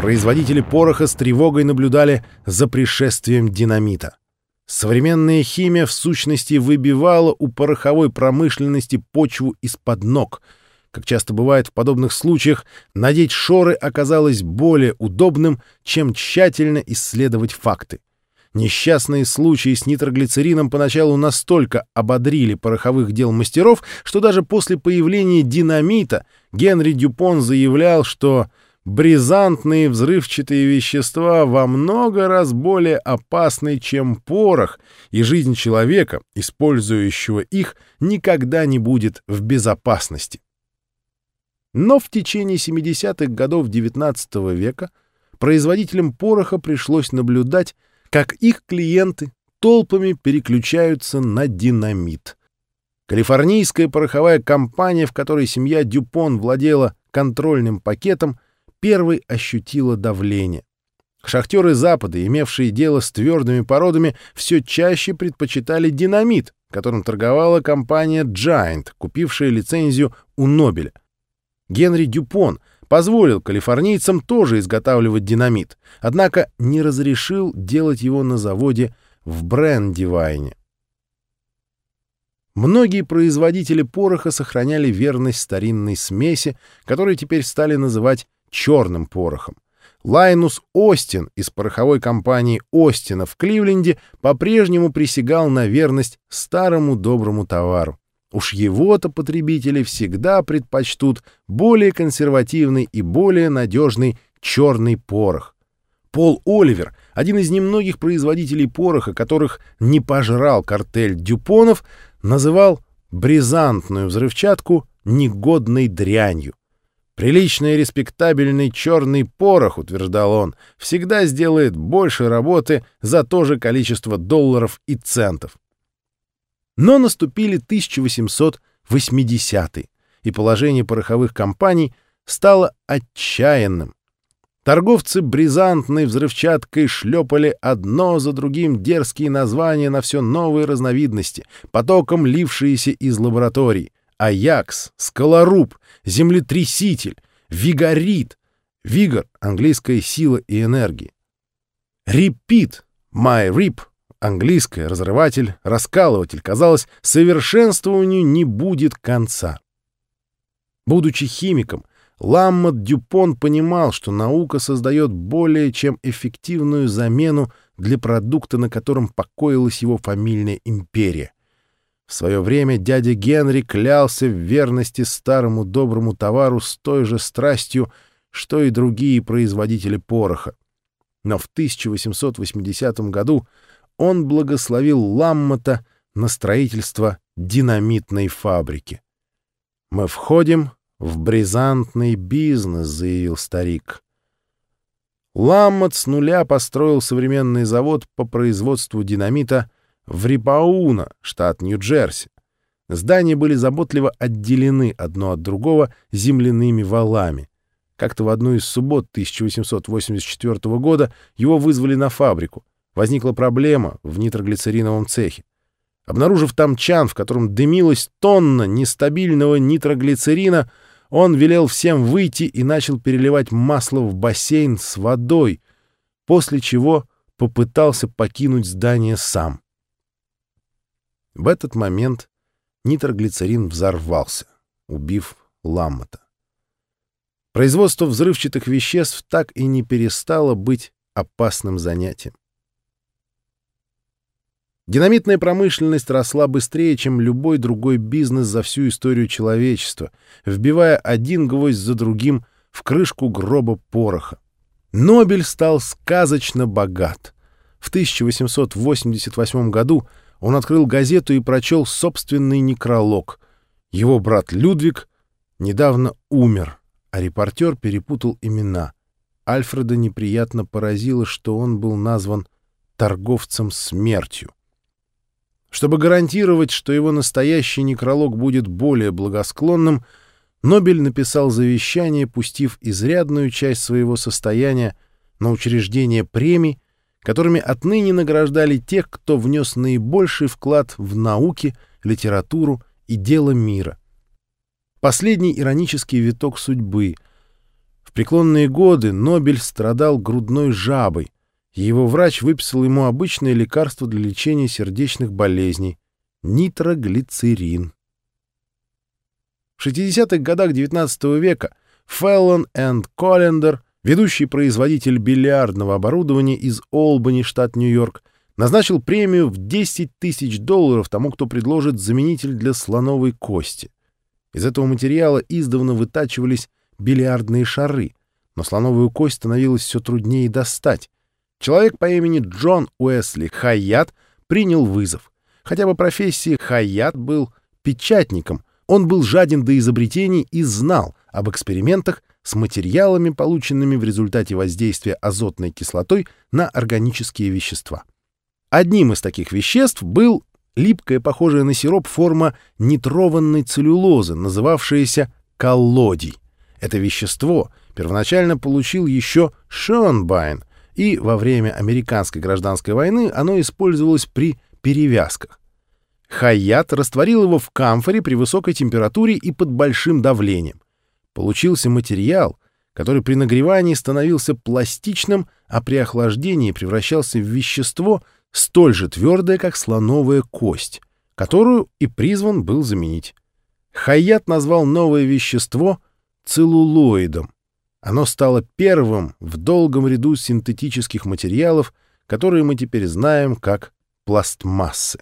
производители пороха с тревогой наблюдали за пришествием динамита. Современная химия в сущности выбивала у пороховой промышленности почву из-под ног. Как часто бывает в подобных случаях, надеть шоры оказалось более удобным, чем тщательно исследовать факты. Несчастные случаи с нитроглицерином поначалу настолько ободрили пороховых дел мастеров, что даже после появления динамита Генри Дюпон заявлял, что бризантные взрывчатые вещества во много раз более опасны, чем порох, и жизнь человека, использующего их, никогда не будет в безопасности. Но в течение 70-х годов XIX века производителям пороха пришлось наблюдать, как их клиенты толпами переключаются на динамит. Калифорнийская пороховая компания, в которой семья Дюпон владела контрольным пакетом, первой ощутила давление. Шахтеры Запада, имевшие дело с твердыми породами, все чаще предпочитали динамит, которым торговала компания Giant, купившая лицензию у Нобеля. Генри Дюпон позволил калифорнийцам тоже изготавливать динамит, однако не разрешил делать его на заводе в Брендивайне. Многие производители пороха сохраняли верность старинной смеси, которую теперь стали называть черным порохом. Лайнус Остин из пороховой компании Остина в Кливленде по-прежнему присягал на верность старому доброму товару. Уж его-то потребители всегда предпочтут более консервативный и более надежный черный порох. Пол Оливер, один из немногих производителей пороха, которых не пожрал картель Дюпонов, называл бризантную взрывчатку негодной дрянью. Приличный и респектабельный черный порох, утверждал он, всегда сделает больше работы за то же количество долларов и центов. Но наступили 1880-е, и положение пороховых компаний стало отчаянным. Торговцы бризантной взрывчаткой шлепали одно за другим дерзкие названия на все новые разновидности, потоком лившиеся из лабораторий. Аякс, Скалоруб, Землетряситель, Вигорит. Вигор — английская сила и энергия. Репит, My Rip английское, разрыватель, раскалыватель. Казалось, совершенствованию не будет конца. Будучи химиком, Ламмот Дюпон понимал, что наука создает более чем эффективную замену для продукта, на котором покоилась его фамильная империя. В свое время дядя Генри клялся в верности старому доброму товару с той же страстью, что и другие производители пороха. Но в 1880 году он благословил Ламмота на строительство динамитной фабрики. «Мы входим в бризантный бизнес», — заявил старик. Ламмот с нуля построил современный завод по производству динамита в Рипауна, штат Нью-Джерси. Здания были заботливо отделены одно от другого земляными валами. Как-то в одну из суббот 1884 года его вызвали на фабрику возникла проблема в нитроглицериновом цехе. Обнаружив там чан, в котором дымилась тонна нестабильного нитроглицерина, он велел всем выйти и начал переливать масло в бассейн с водой, после чего попытался покинуть здание сам. В этот момент нитроглицерин взорвался, убив Ламмота. Производство взрывчатых веществ так и не перестало быть опасным занятием. Динамитная промышленность росла быстрее, чем любой другой бизнес за всю историю человечества, вбивая один гвоздь за другим в крышку гроба пороха. Нобель стал сказочно богат. В 1888 году он открыл газету и прочел собственный некролог. Его брат Людвиг недавно умер, а репортер перепутал имена. Альфреда неприятно поразило, что он был назван торговцем смертью. Чтобы гарантировать, что его настоящий некролог будет более благосклонным, Нобель написал завещание, пустив изрядную часть своего состояния на учреждение премий, которыми отныне награждали тех, кто внес наибольший вклад в науки, литературу и дело мира. Последний иронический виток судьбы. В преклонные годы Нобель страдал грудной жабой, и его врач выписал ему обычное лекарство для лечения сердечных болезней — нитроглицерин. В 60-х годах XIX века Феллон энд Коллендер, ведущий производитель бильярдного оборудования из Олбани, штат Нью-Йорк, назначил премию в 10 тысяч долларов тому, кто предложит заменитель для слоновой кости. Из этого материала издавна вытачивались бильярдные шары, но слоновую кость становилось все труднее достать. Человек по имени Джон Уэсли Хайят принял вызов. Хотя бы профессии Хайят был печатником, он был жаден до изобретений и знал об экспериментах с материалами, полученными в результате воздействия азотной кислотой на органические вещества. Одним из таких веществ был липкая, похожая на сироп форма нитрованной целлюлозы, называвшаяся коллодий. Это вещество первоначально получил еще Шонбайн, и во время американской гражданской войны оно использовалось при перевязках. Хаят растворил его в камфоре при высокой температуре и под большим давлением. Получился материал, который при нагревании становился пластичным, а при охлаждении превращался в вещество, столь же твердое, как слоновая кость, которую и призван был заменить. Хаят назвал новое вещество целлулоидом. Оно стало первым в долгом ряду синтетических материалов, которые мы теперь знаем как пластмассы.